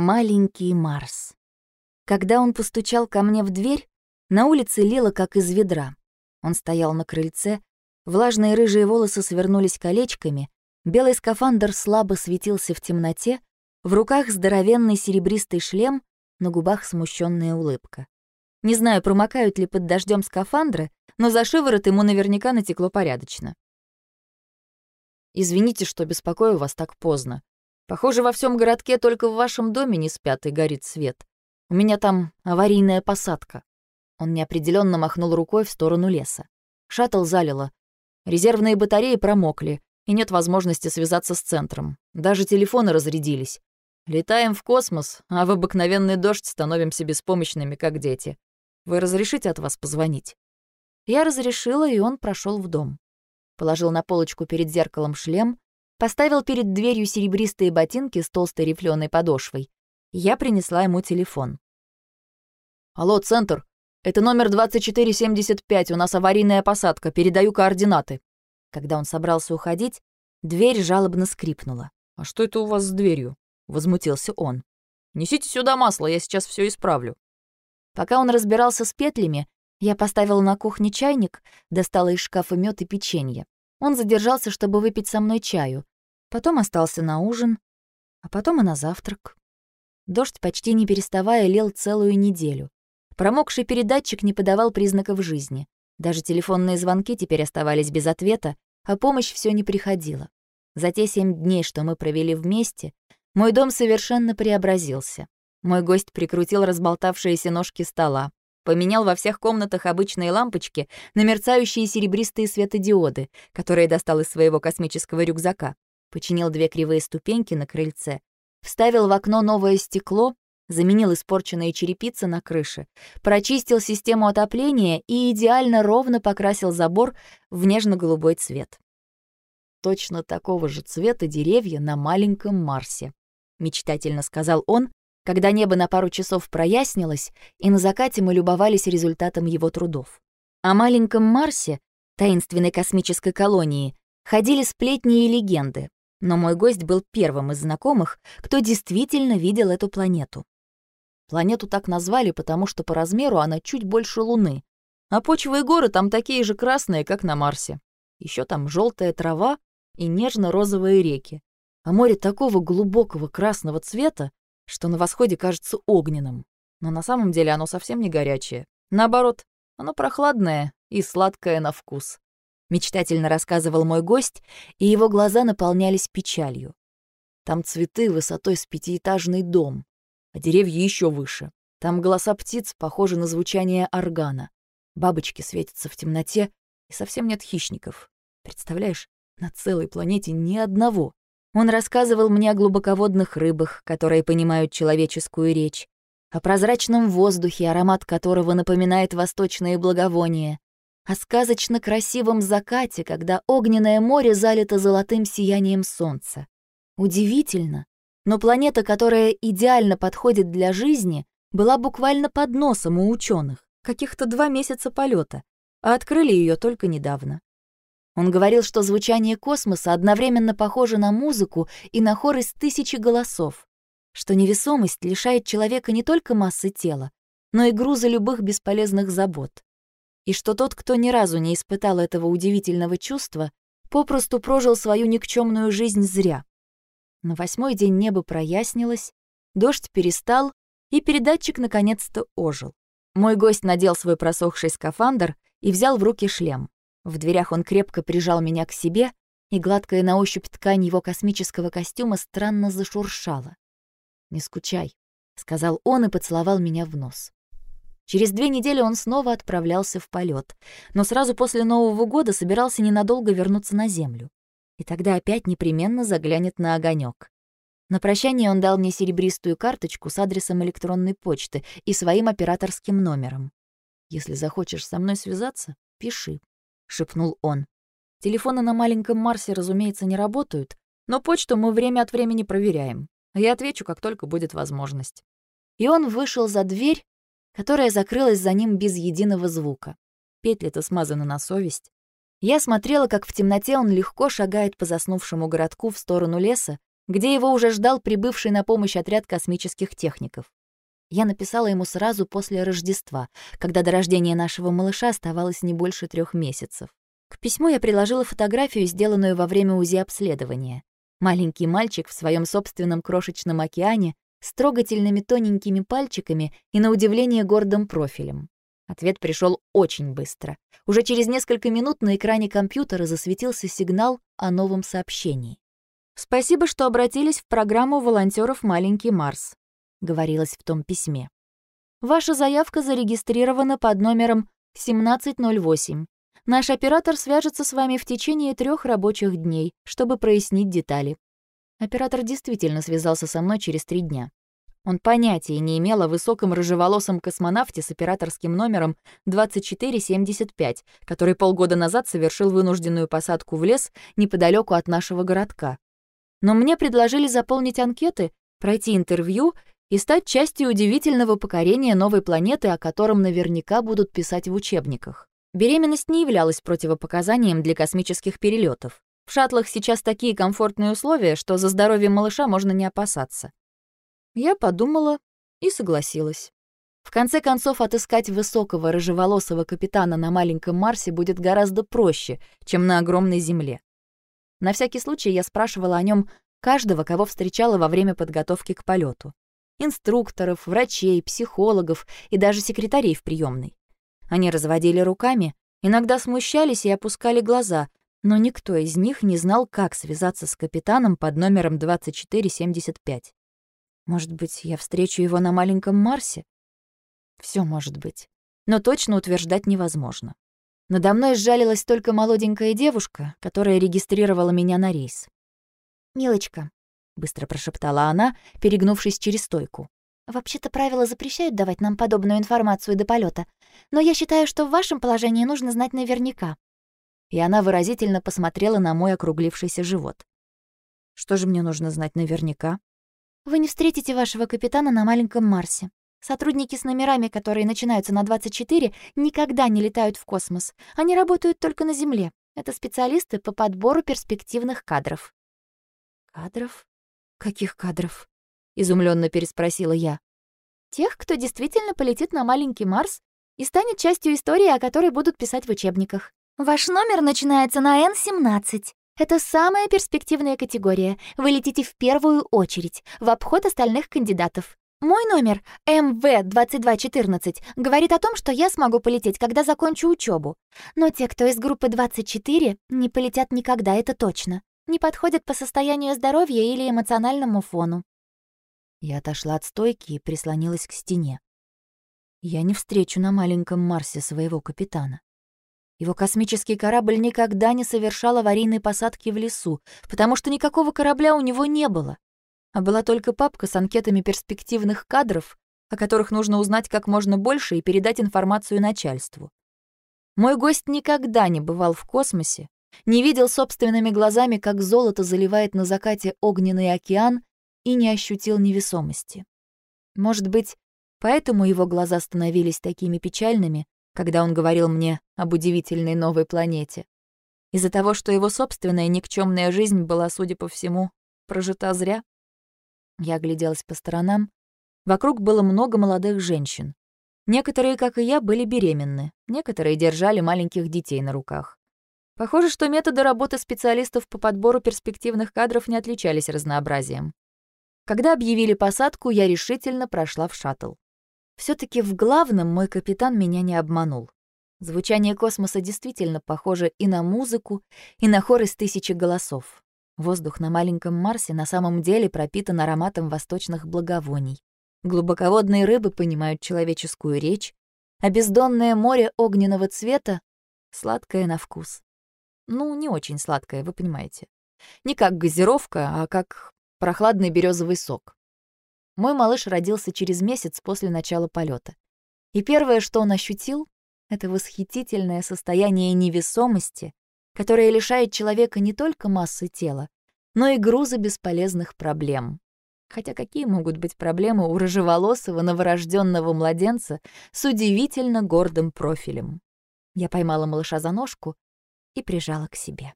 Маленький Марс. Когда он постучал ко мне в дверь, на улице лило, как из ведра. Он стоял на крыльце, влажные рыжие волосы свернулись колечками, белый скафандр слабо светился в темноте, в руках здоровенный серебристый шлем, на губах смущенная улыбка. Не знаю, промокают ли под дождем скафандры, но за шиворот ему наверняка натекло порядочно. «Извините, что беспокою вас так поздно. Похоже, во всем городке только в вашем доме не спят и горит свет. У меня там аварийная посадка». Он неопределенно махнул рукой в сторону леса. Шаттл залило. Резервные батареи промокли, и нет возможности связаться с центром. Даже телефоны разрядились. Летаем в космос, а в обыкновенный дождь становимся беспомощными, как дети. Вы разрешите от вас позвонить?» Я разрешила, и он прошел в дом. Положил на полочку перед зеркалом шлем, Поставил перед дверью серебристые ботинки с толстой рифленой подошвой. Я принесла ему телефон. «Алло, центр. Это номер 2475, у нас аварийная посадка, передаю координаты». Когда он собрался уходить, дверь жалобно скрипнула. «А что это у вас с дверью?» — возмутился он. «Несите сюда масло, я сейчас все исправлю». Пока он разбирался с петлями, я поставила на кухне чайник, достала из шкафа мед и печенье. Он задержался, чтобы выпить со мной чаю, потом остался на ужин, а потом и на завтрак. Дождь почти не переставая лил целую неделю. Промокший передатчик не подавал признаков жизни. Даже телефонные звонки теперь оставались без ответа, а помощь все не приходила. За те семь дней, что мы провели вместе, мой дом совершенно преобразился. Мой гость прикрутил разболтавшиеся ножки стола, Поменял во всех комнатах обычные лампочки на мерцающие серебристые светодиоды, которые достал из своего космического рюкзака. Починил две кривые ступеньки на крыльце. Вставил в окно новое стекло, заменил испорченные черепицы на крыше, прочистил систему отопления и идеально ровно покрасил забор в нежно-голубой цвет. Точно такого же цвета деревья на маленьком Марсе, мечтательно сказал он, когда небо на пару часов прояснилось, и на закате мы любовались результатом его трудов. О маленьком Марсе, таинственной космической колонии, ходили сплетни и легенды, но мой гость был первым из знакомых, кто действительно видел эту планету. Планету так назвали, потому что по размеру она чуть больше Луны, а почвы и горы там такие же красные, как на Марсе. Еще там желтая трава и нежно-розовые реки. А море такого глубокого красного цвета, что на восходе кажется огненным, но на самом деле оно совсем не горячее. Наоборот, оно прохладное и сладкое на вкус. Мечтательно рассказывал мой гость, и его глаза наполнялись печалью. Там цветы высотой с пятиэтажный дом, а деревья еще выше. Там голоса птиц похожи на звучание органа. Бабочки светятся в темноте, и совсем нет хищников. Представляешь, на целой планете ни одного. Он рассказывал мне о глубоководных рыбах, которые понимают человеческую речь, о прозрачном воздухе, аромат которого напоминает восточные благовония, о сказочно красивом закате, когда огненное море залито золотым сиянием солнца. Удивительно, но планета, которая идеально подходит для жизни, была буквально под носом у ученых, каких-то два месяца полета, а открыли ее только недавно. Он говорил, что звучание космоса одновременно похоже на музыку и на хор из тысячи голосов, что невесомость лишает человека не только массы тела, но и груза любых бесполезных забот, и что тот, кто ни разу не испытал этого удивительного чувства, попросту прожил свою никчемную жизнь зря. На восьмой день небо прояснилось, дождь перестал, и передатчик наконец-то ожил. Мой гость надел свой просохший скафандр и взял в руки шлем. В дверях он крепко прижал меня к себе, и гладкая на ощупь ткань его космического костюма странно зашуршала. «Не скучай», — сказал он и поцеловал меня в нос. Через две недели он снова отправлялся в полет, но сразу после Нового года собирался ненадолго вернуться на Землю. И тогда опять непременно заглянет на огонек. На прощание он дал мне серебристую карточку с адресом электронной почты и своим операторским номером. «Если захочешь со мной связаться, пиши», — шепнул он. «Телефоны на маленьком Марсе, разумеется, не работают, но почту мы время от времени проверяем. Я отвечу, как только будет возможность». И он вышел за дверь, которая закрылась за ним без единого звука. Петли-то смазаны на совесть. Я смотрела, как в темноте он легко шагает по заснувшему городку в сторону леса, где его уже ждал прибывший на помощь отряд космических техников. Я написала ему сразу после Рождества, когда до рождения нашего малыша оставалось не больше трех месяцев. К письму я приложила фотографию, сделанную во время УЗИ-обследования. Маленький мальчик в своем собственном крошечном океане с трогательными тоненькими пальчиками и, на удивление, гордым профилем. Ответ пришел очень быстро. Уже через несколько минут на экране компьютера засветился сигнал о новом сообщении. «Спасибо, что обратились в программу волонтеров «Маленький Марс», — говорилось в том письме. «Ваша заявка зарегистрирована под номером 1708. Наш оператор свяжется с вами в течение трех рабочих дней, чтобы прояснить детали. Оператор действительно связался со мной через три дня. Он понятия не имел о высоком рыжеволосом космонавте с операторским номером 2475, который полгода назад совершил вынужденную посадку в лес неподалеку от нашего городка. Но мне предложили заполнить анкеты, пройти интервью и стать частью удивительного покорения новой планеты, о котором наверняка будут писать в учебниках. Беременность не являлась противопоказанием для космических перелетов. В шаттлах сейчас такие комфортные условия, что за здоровье малыша можно не опасаться. Я подумала и согласилась. В конце концов, отыскать высокого рыжеволосого капитана на маленьком Марсе будет гораздо проще, чем на огромной Земле. На всякий случай я спрашивала о нем каждого, кого встречала во время подготовки к полету: Инструкторов, врачей, психологов и даже секретарей в приемной. Они разводили руками, иногда смущались и опускали глаза, но никто из них не знал, как связаться с капитаном под номером 2475. Может быть, я встречу его на маленьком Марсе? Все может быть. Но точно утверждать невозможно. Надо мной сжалилась только молоденькая девушка, которая регистрировала меня на рейс. «Милочка», — быстро прошептала она, перегнувшись через стойку. Вообще-то правила запрещают давать нам подобную информацию до полета, но я считаю, что в вашем положении нужно знать наверняка». И она выразительно посмотрела на мой округлившийся живот. «Что же мне нужно знать наверняка?» «Вы не встретите вашего капитана на маленьком Марсе. Сотрудники с номерами, которые начинаются на 24, никогда не летают в космос. Они работают только на Земле. Это специалисты по подбору перспективных кадров». «Кадров? Каких кадров?» изумленно переспросила я. Тех, кто действительно полетит на маленький Марс и станет частью истории, о которой будут писать в учебниках. Ваш номер начинается на N17. Это самая перспективная категория. Вы летите в первую очередь, в обход остальных кандидатов. Мой номер, МВ-2214, говорит о том, что я смогу полететь, когда закончу учебу. Но те, кто из группы 24, не полетят никогда, это точно. Не подходят по состоянию здоровья или эмоциональному фону. Я отошла от стойки и прислонилась к стене. Я не встречу на маленьком Марсе своего капитана. Его космический корабль никогда не совершал аварийной посадки в лесу, потому что никакого корабля у него не было. А была только папка с анкетами перспективных кадров, о которых нужно узнать как можно больше и передать информацию начальству. Мой гость никогда не бывал в космосе, не видел собственными глазами, как золото заливает на закате огненный океан и не ощутил невесомости. Может быть, поэтому его глаза становились такими печальными, когда он говорил мне об удивительной новой планете. Из-за того, что его собственная никчемная жизнь была, судя по всему, прожита зря. Я огляделась по сторонам. Вокруг было много молодых женщин. Некоторые, как и я, были беременны, некоторые держали маленьких детей на руках. Похоже, что методы работы специалистов по подбору перспективных кадров не отличались разнообразием. Когда объявили посадку, я решительно прошла в шаттл. все таки в главном мой капитан меня не обманул. Звучание космоса действительно похоже и на музыку, и на хор из тысячи голосов. Воздух на маленьком Марсе на самом деле пропитан ароматом восточных благовоний. Глубоководные рыбы понимают человеческую речь, а бездонное море огненного цвета — сладкое на вкус. Ну, не очень сладкое, вы понимаете. Не как газировка, а как прохладный березовый сок. Мой малыш родился через месяц после начала полета. И первое, что он ощутил, это восхитительное состояние невесомости, которое лишает человека не только массы тела, но и груза бесполезных проблем. Хотя какие могут быть проблемы у рыжеволосого новорожденного младенца с удивительно гордым профилем? Я поймала малыша за ножку и прижала к себе.